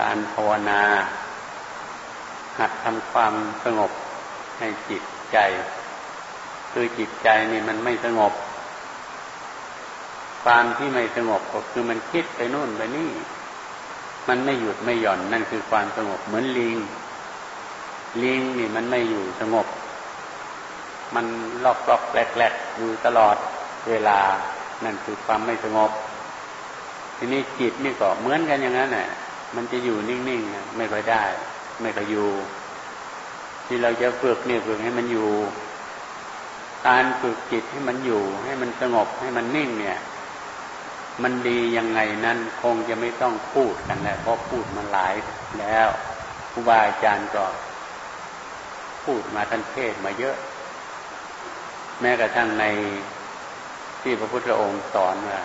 การภาวนา หัดทำความสงบให้จิตใจ คือจิตใจนี่มันไม่สงบ ความที่ไม่สงบก็คือมันคิดไปนู่นไปนี่ มันไม่หยุดไม่หย่อนนั่นคือความสงบเหมือนลิง ลิงนี่มันไม่อยู่สงบ มันลอกลอกแหลกแหลกอยู่ตลอดเวลานั่นคือความไม่สงบ ทีนี้จิตนี่ก็เหมือนกันอย่างนั้นแหละ มันจะอยู่นิ่งๆไม่ค่อยได้ ไม่ค่อยอยู่ ที่เราจะฝึกเนี่ยฝึกให้มันอยู่ การฝึกจิตให้มันอยู่ ให้มันสงบให้มันนิ่งเนี่ย มันดียังไงนั้นคงจะไม่ต้องพูดกันแล้วเพราะพูดมาหลายแล้วครูบาอาจารย์ก็พูดมาท่านเทศมาเยอะ แม้กระทั่งในที่พระพุทธองค์สอนว่า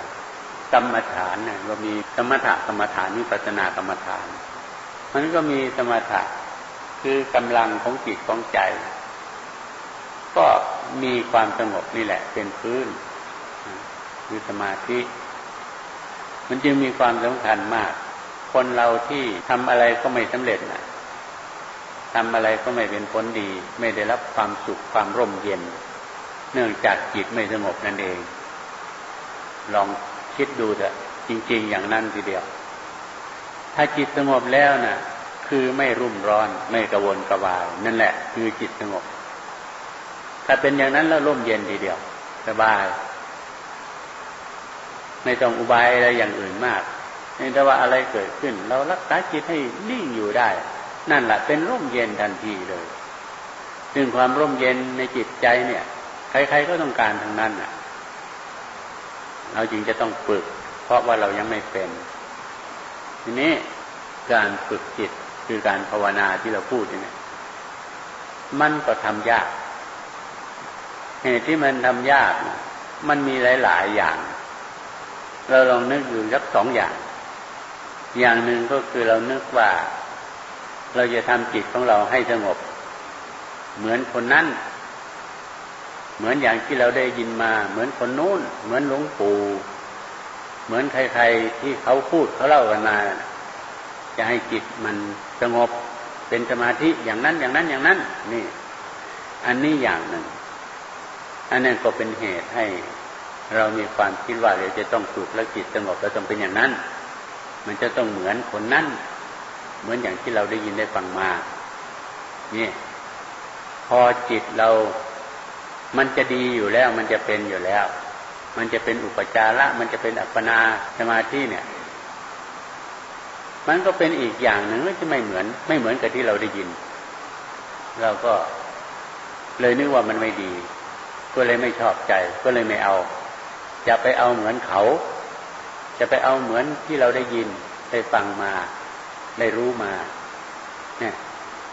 กรรมฐานเนี่ยเรามีสมถะกรรมฐานวิปัสนากรรมฐานมันก็มีสมถะคือกำลังของจิตของใจ ก็มีความสงบนี่แหละ เป็นพื้นคือสมาธิ มันจึงมีความสำคัญมาก คนเราที่ทำอะไรก็ไม่สำเร็จนะทำอะไรก็ไม่เป็นผลดี ไม่ได้รับความสุขความร่มเย็น เนื่องจากจิตไม่สงบนั่นเอง ลอง คิดดูเถอะจริง ๆ อย่างนั้นทีเดียว ถ้าจิตสงบแล้วนะ่ะ คือไม่รุ่มร้อนไม่กระวนกระวาย นั่นแหละ คือจิตสงบ ถ้าเป็นอย่างนั้นแล้วร่มเย็นทีเดียวสบาย ไม่ต้องอุบายอะไรอย่างอื่นมากนี่แต่ว่าอะไรเกิดขึ้น เรารักษาจิตให้นิ่งอยู่ได้ นั่นแหละเป็นร่มเย็นทันทีเลยซึ่งความร่มเย็นในจิตใจเนี่ย ใครๆก็ต้องการทั้งนั้นอะ เราจึงจะต้องฝึก เพราะว่าเรายังไม่เป็น ทีนี้การฝึกจิตคือการภาวนาที่เราพูดเนี่ยมันก็ทำยาก เหตุที่มันทำยากมันมีหลาย ๆ อย่าง เราลองนึกอยู่สักสองอย่าง อย่างหนึ่งก็คือเรานึกว่า เราจะทำจิตของเราให้สงบ เหมือนคนนั้น เหมือนอย่างที่เราได้ยินมา เหมือนคนนู้น เหมือนหลวงปู่ เหมือนใครๆที่เขาพูดเขาเล่ากันมาจะให้จิตมันสงบเป็นสมาธิอย่างนั้นอย่างนั้นอย่างนั้น นี่ อันนี้อย่างหนึ่ง อันนั้นก็เป็นเหตุให้เรามีความคิดว่าเราจะต้องฝึกแล้วจิตสงบแล้วต้องเป็นอย่างนั้น มันจะต้องเหมือนคนนั้น เหมือนอย่างที่เราได้ยินได้ฟังมา นี่ พอจิตเรา มันจะดีอยู่แล้วมันจะเป็นอยู่แล้ว มันจะเป็นอุปจาระ มันจะเป็นอัปปนาสมาธิเนี่ย มันก็เป็นอีกอย่างหนึ่งไม่ใช่ไม่เหมือน ไม่เหมือนกับที่เราได้ยิน เราก็เลยนึกว่ามันไม่ดี ก็เลยไม่ชอบใจ ก็เลยไม่เอาจะไปเอาเหมือนเขา จะไปเอาเหมือนที่เราได้ยินได้ฟังมาได้รู้มา เนี่ย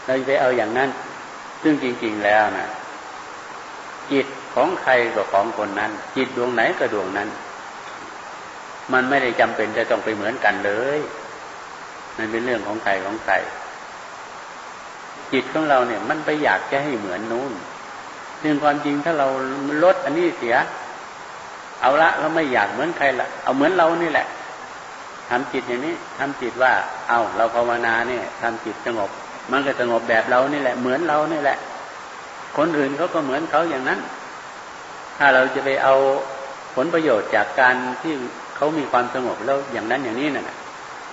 เราไปเอาอย่างนั้น ซึ่งจริง ๆแล้วนะ จิตของใครก็ของคนนั้น จิตดวงไหนก็ดวงนั้น มันไม่ได้จำเป็นจะต้องไปเหมือนกันเลยมันเป็นเรื่องของใครของใครจิตของเราเนี่ย มันไปอยากจะให้เหมือนนู้นซึ่งความจริงถ้าเราลดอันนี้เสีย เอาละเราไม่อยากเหมือนใครละเอาเหมือนเรานี่แหละทำจิตอย่างนี้ทำจิตว่า เอาเราภาวนาเนี่ยทำจิตสงบ มันก็สงบแบบเรานี่แหละ เหมือนเรานี่แหละ คนอื่นเขาก็เหมือนเขาอย่างนั้น ถ้าเราจะไปเอาผลประโยชน์จากการที่เขามีความสงบแล้วอย่างนั้นอย่างนี้นะ่ะ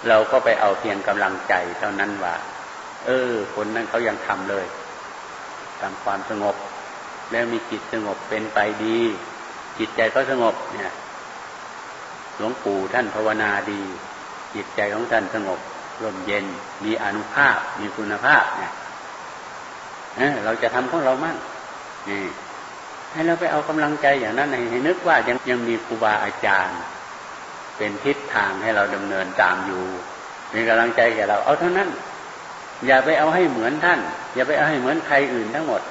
เราก็ไปเอาเพียงกำลังใจเท่านั้นว่า เออ คนนั้นเขายังทำเลยทำความสงบ แล้วมีจิตสงบเป็นไปดี จิตใจก็สงบเนี่ยหลวงปู่ท่านภาวนาดี จิตใจของท่านสงบร่มเย็น มีอนุภาพ มีคุณภาพเนี่ย เราจะทำของเรามั่งนี่ให้เราไปเอากำลังใจอย่างนั้นให้นึกว่ายังยังมีครูบาอาจารย์ เป็นทิศทางให้เราดำเนินตามอยู่ มีกำลังใจแก่เราเอาเท่านั้น อย่าไปเอาให้เหมือนท่าน อย่าไปเอาให้เหมือนใครอื่นทั้งหมด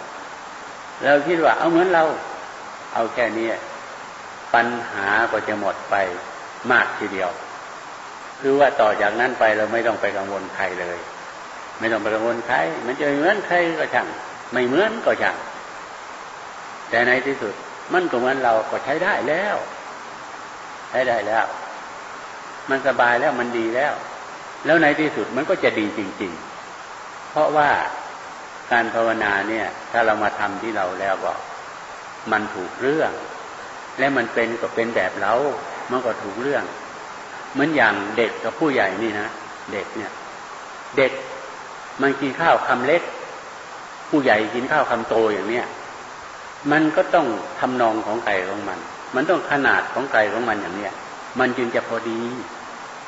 เราคิดว่าเอาเหมือนเรา เอาแค่นี้ปัญหาก็จะหมดไปมากทีเดียว คือว่าต่อจากนั้นไปเราไม่ต้องไปกังวลใครเลย ไม่ต้องไปกังวลใคร มันจะเหมือนใครก็ช่าง ไม่เหมือนก็ช่าง แต่ในที่สุด มันก็เหมือนเราก็ใช้ได้แล้ว ใช้ได้แล้ว มันสบายแล้วมันดีแล้ว แล้วในที่สุดมันก็จะดีจริง ๆ เพราะว่าการภาวนาเนี่ย ถ้าเรามาทำที่เราแล้วก็มันถูกเรื่อง และมันเป็นก็เป็นแบบเรา มันก็ถูกเรื่อง เหมือนอย่างเด็กกับผู้ใหญ่นี่นะ เด็กเนี่ย เด็ก มันกินข้าวคำเล็ก ผู้ใหญ่กินข้าวคำโตอย่างเนี้ยมันก็ต้องทำนองของไก่ของมัน มันต้องขนาดของไก่ของมันอย่างเนี้ยมันจึงจะพอดี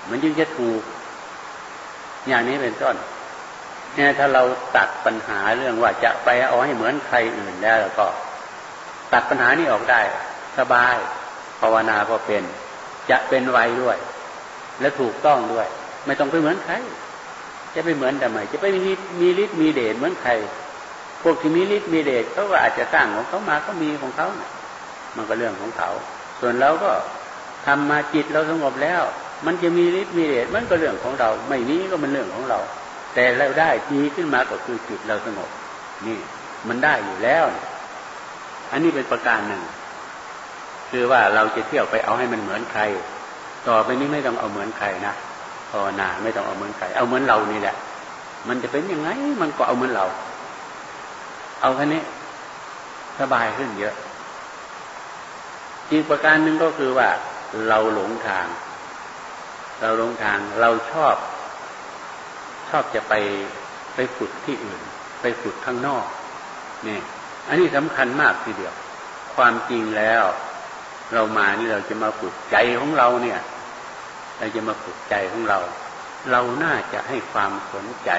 มันจึงจะถูก อย่างนี้เป็นต้นเนี่ยถ้าเราตัดปัญหาเรื่องว่าจะไปเอาให้เหมือนใครอื่นได้แล้วก็ ตัดปัญหานี้ออกได้ สบายภาวนาก็เป็น จะเป็นไวด้วย และถูกต้องด้วย ไม่ต้องไปเหมือนใคร จะไปเหมือนทำไมจะไปมีมีฤทธิ์มีเดชเหมือนใคร พวกที่มีฤทธิ์มีเดชเขาก็อาจจะสร้างของเขามาก็มีของเขามันก็เรื่องของเขา ส่วนเราก็ทำมาจิตเราสงบแล้ว มันจะมีฤทธิ์มีเดชมันก็เรื่องของเรา ไม่มีก็มันเรื่องของเรา แต่เราได้ดีขึ้นมาก็คือจิตเราสงบ นี่มันได้อยู่แล้ว อันนี้เป็นประการหนึ่ง คือว่าเราจะเที่ยวไปเอาให้มันเหมือนใคร ต่อไปนี้ไม่ต้องเอาเหมือนใครนะ ภาวนาไม่ต้องเอาเหมือนใครเอาเหมือนเรานี่แหละ มันจะเป็นยังไง มันก็เอาเหมือนเรา เอาแค่นี้สบายขึ้นเยอะ อีกประการหนึ่งก็คือว่า เราหลงทาง เราหลงทางเราชอบ ชอบจะไปไปฝึกที่อื่น ไปฝึกข้างนอกนี่อันนี้สำคัญมากทีเดียว ความจริงแล้ว เรามานี่เราจะมาฝึกใจของเราเนี่ย เราจะมาฝึกใจของเรา เราน่าจะให้ความสนใจ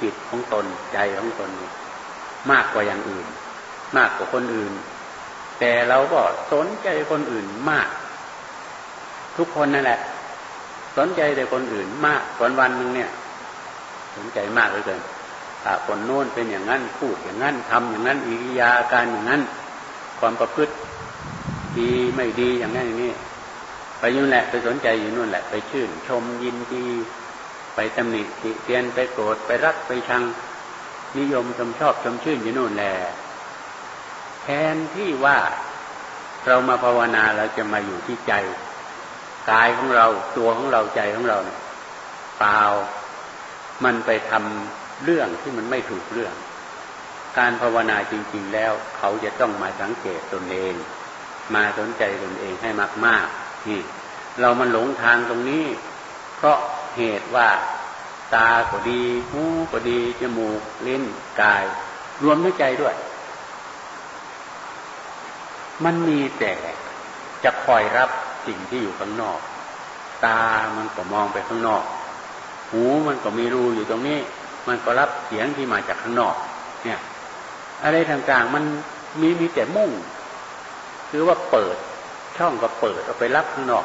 จิตของตนใจของตนมากกว่าอย่างอื่น มากกว่าคนอื่น แต่เราก็สนใจคนอื่นมาก ทุกคนนั่นแหละ สนใจแต่คนอื่นมากวันวันหนึ่งเนี่ย สนใจมากเลยเกินถ้าคนโน้นเป็นอย่างนั้นพูดอย่างนั้นทำอย่างนั้นอิริยาการอย่างนั้น ความประพฤติดีไม่ดีอย่างนั้นอย่างนี้ ไปอยุ่นแหละไปสนใจอยู่นู่นแหละไปชื่น ชมยินดี ไปตำหนิติเตียนไปโกรธไปรักไปชัง นิยมชมชอบชมชื่นอยู่นู่นแหละแทนที่ว่าเรามาภาวนาเราจะมาอยู่ที่ใจกายของเราตัวของเราใจของเราเนี่ยเปล่ามันไปทำเรื่องที่มันไม่ถูกเรื่อง การภาวนาจริง ๆ แล้ว เขาจะต้องมาสังเกตตนเอง มาสนใจตนเองให้มากๆ นี่ เรามันหลงทางตรงนี้ เพราะเหตุว่าตาก็ดี หูก็ดี จมูกลิ้นกาย รวมทั้งใจด้วย มันมีแต่จะคอยรับสิ่งที่อยู่ข้างนอก ตามันก็มองไปข้างนอก หูมันก็มีรูอยู่ตรงนี้ มันก็รับเสียงที่มาจากข้างนอก เนี่ย อะไรต่างๆมันมีมีแต่มุ่ง คือว่าเปิด ช่องก็เปิดเอาไปรับข้างนอก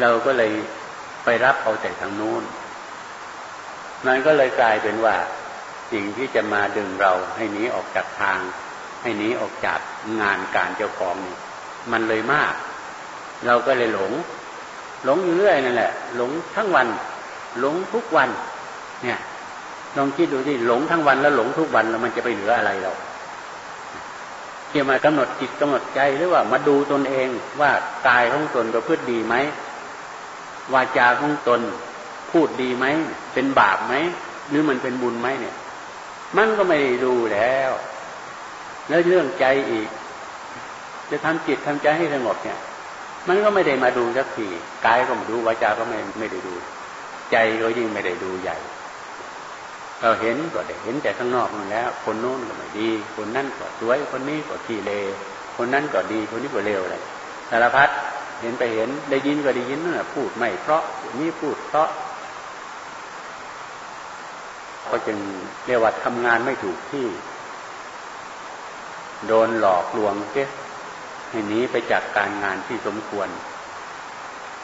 เราก็เลยไปรับเอาแต่ทางนู้นมันก็เลยกลายเป็นว่า สิ่งที่จะมาดึงเราให้หนีออกจากทาง ให้หนีออกจากงานการเจ้าของนี่มันเลยมาก เราก็เลยหลง หลงอยู่เรื่อยนั่นแหละ หลงทั้งวัน หลงทุกวัน เนี่ยลองคิดดูที่หลงทั้งวันแล้วหลงทุกวันแล้วมันจะไปเหลืออะไรเรา เกี่ยมากำหนดจิตกำหนดใจหรือว่ามาดูตนเองว่ากายของตนประพฤติดีไหมวาจาของตนพูดดีไหมเป็นบาปไหมหรือมันเป็นบุญไหมเนี่ย มันก็ไม่ได้ดูแล้ว แล้วเรื่องใจอีก จะทำจิตทำใจให้สงบเนี่ย มันก็ไม่ได้มาดูสักทีกายก็ไม่ดูวาจาก็ไม่ไม่ได้ดู ใจก็ยิ่งไม่ได้ดูใหญ่ เราเห็นก็ได้เห็นแต่ข้างนอกนั่นแล้ว คนโน้นก็ไม่ดี คนนั้นก็สวย คนนี้ก็ขี้เลคนนั้นก็ดี คนนี้ก็เลวอะไรสารพัดเห็นไปเห็นได้ยินก็ได้ยินนั่นแหะพูดไม่เพราะนี่พูดเพราะก็จึงเรียกว่าทำงานไม่ถูกที่ โดนหลอกลวงเจ๊ให้นีไปจากการงานที่สมควร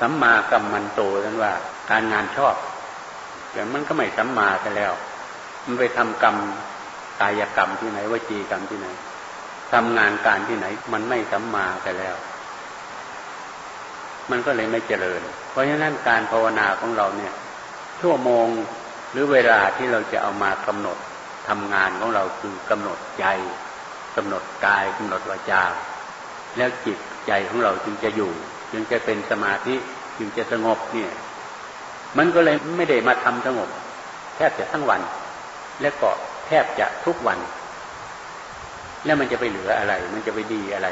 สัมมากัมมันโตนั้นว่า การงานชอบ แต่มันก็ไม่สัมมาไปแล้ว มันไปทำกรรมกายกรรมที่ไหนวจีกรรมที่ไหนทำงานการที่ไหน มันไม่สัมมาไปแล้ว มันก็เลยไม่เจริญ เพราะฉะนั้นการภาวนาของเราเนี่ย ชั่วโมงหรือเวลาที่เราจะเอามากำหนดทำงานของเราคือกำหนดใจกำหนดกายกำหนดวาจาแล้วจิตใจของเราจึงจะอยู่ จึงจะเป็นสมาธิจึงจะสงบเนี่ย มันก็เลยไม่ได้มาทำสงบแทบจะทั้งวัน และเก็แทบจะทุกวัน แล้วมันจะไปเหลืออะไร มันจะไปดีอะไร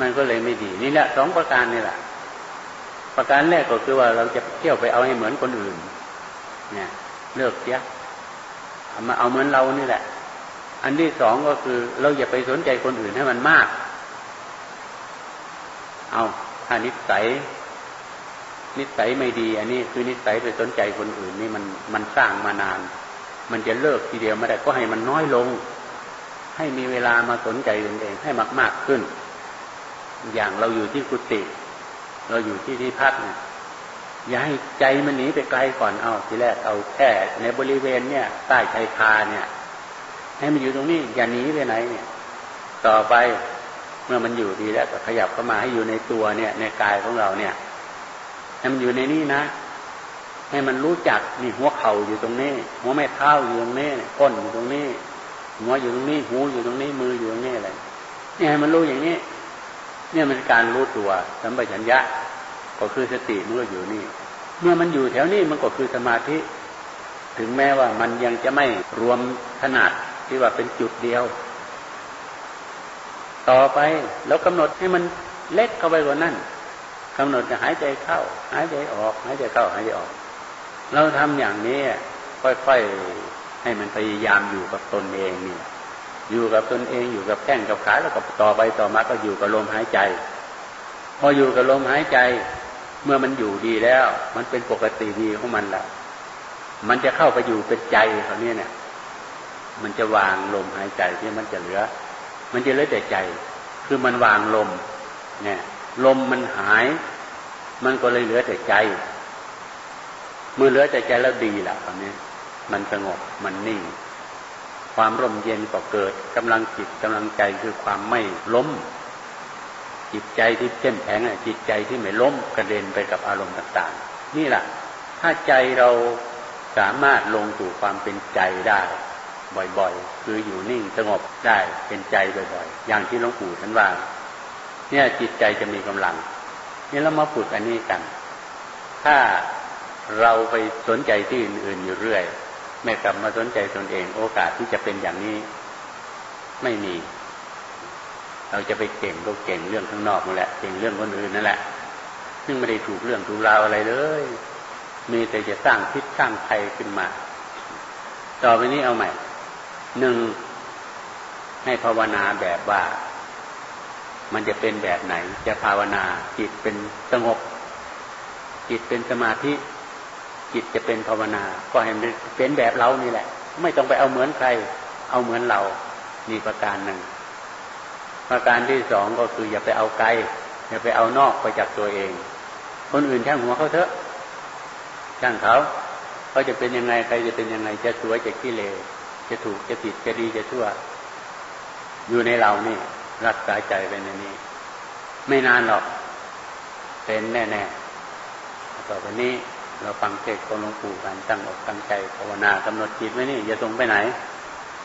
มันก็เลยไม่ดี นี่แหละสองประการนี่แหละประการแรกก็คือว่าเราจะเที่ยวไปเอาให้เหมือนคนอื่น เนี่ยเลิกเสียมาเอาเหมือนเรานี่แหละ อันที่สองก็คือเราอย่าไปสนใจคนอื่นให้มันมาก เอาถ้านิสัยนิสัยไม่ดี อันนี้คือนิสัยไปสนใจคนอื่นนี่มันมันสร้างมานาน มันจะเลิกทีเดียวไม่ได้ก็ให้มันน้อยลง ให้มีเวลามาสนใจตนเองให้มากมากขึ้น อย่างเราอยู่ที่กุฏิเราอยู่ที่ที่พักเนี่ยอย่าให้ใจมันหนีไปไกลก่อนเอาทีแรกเอาแค่ในบริเวณเนี่ย ใต้ชายคาเนี่ย ให้มันอยู่ตรงนี้ อย่าหนีไปไหนเนี่ย ต่อไปเมื่อมันอยู่ดีแล้วก็ขยับเข้ามาให้อยู่ในตัวเนี่ย ในกายของเราเนี่ยให้มันอยู่ในนี้นะ ให้มันรู้จักนี่หัวเข่าอยู่ตรงนี้ หัวแม่เท้าอยู่ตรงนี้ก้นอยู่ตรงนี้ หัวอยู่ตรงนี้ หูอยู่ตรงนี้ มืออยู่ตรงนี้อะไรนี่ให้มันรู้อย่างนี้ เนี่ยมันการรู้ตัวสัมปชัญญะ ก็คือสติเมื่ออยู่นี่ เมื่อมันอยู่แถวนี้มันก็คือสมาธิ ถึงแม้ว่ามันยังจะไม่รวมขนาดที่ว่าเป็นจุดเดียว ต่อไปแล้วกำหนดให้มันเล็กเข้าไปกว่านั้นกำหนดจะหายใจเข้า หายใจออก หายใจเข้า หายใจออก เราทำอย่างนี้ค่อยๆให้มันพยายามอยู่กับตนเองนี่อยู่กับตนเองอยู่กับแข้งกับขาแล้วก็ต่อไปต่อมาก็อยู่กับลมหายใจ พออยู่กับลมหายใจ เมื่อมันอยู่ดีแล้ว มันเป็นปกติดีของมันละมันจะเข้าไปอยู่เป็นใจเขาเนี่ยเนี่ย มันจะวางลมหายใจที่มันจะเหลือ มันจะเหลือแต่ใจ คือมันวางลม เนี่ย ลมมันหาย มันก็เลยเหลือแต่ใจ เมื่อเหลือแต่ใจแล้วดีละตอนนี้ มันสงบมันนิ่ง ความร่มเย็นก็เกิดกำลังจิตกำลังใจคือความไม่ล้ม จิตใจที่เข้มแข็งจิตใจที่ไม่ล้มกระเด็นไปกับอารมณ์ต่าง ๆ นี่แหละถ้าใจเราสามารถลงสู่ความเป็นใจได้ บ่อยๆ คืออยู่นิ่งสงบได้เป็นใจบ่อยๆ อย่างที่หลวงปู่ท่านว่า เนี่ยจิตใจจะมีกำลังนี่เรามาฝึกอันนี้กัน ถ้า เราไปสนใจที่อื่น ๆ อยู่เรื่อย ไม่กลับมาสนใจตนเอง โอกาสที่จะเป็นอย่างนี้ไม่มี เราจะไปเก่งก็เก่งเรื่องข้างนอกนั่นแหละเก่งเรื่องคนอื่นนั่นแหละซึ่งไม่ได้ถูกเรื่องถูกราวอะไรเลยมีแต่จะสร้างพิษสร้างภัยขึ้นมา ต่อไปนี้เอาใหม่หนึ่งให้ภาวนาแบบว่า มันจะเป็นแบบไหน จะภาวนาจิตเป็นสงบ จิตเป็นสมาธิ จิตจะเป็นภาวนา ก็ให้มันเป็นแบบเรานี่แหละ ไม่ต้องไปเอาเหมือนใคร เอาเหมือนเรามีประการหนึ่ง ประการที่สองก็คืออย่าไปเอาไกลอย่าไปเอานอกไปจากตัวเอง คนอื่นช่างหัวเขาเถอะช่างเขาเขาจะเป็นยังไงใครจะเป็นยังไงจะสวยจะขี้เลจะถูกจะผิดจะดีจะชั่ว อยู่ในเรานี่ รักษาใจไปในนี้ ไม่นานหรอกเป็นแน่ๆต่อไปนี้ เราฟังเทศของหลวงปู่กันตั้งอกตั้งใจภาวนากำหนดจิตไว้นี่อย่าส่งไปไหน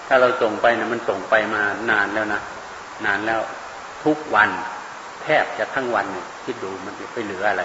ถ้าเราส่งไปนะมันส่งไปมานานแล้วนะนานแล้วทุกวัน แทบจะทั้งวันเนี่ยคิดดูมันจะไปเหลืออะไร